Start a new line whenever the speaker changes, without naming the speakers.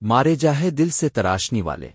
مارے جاہے دل سے تراشنی والے۔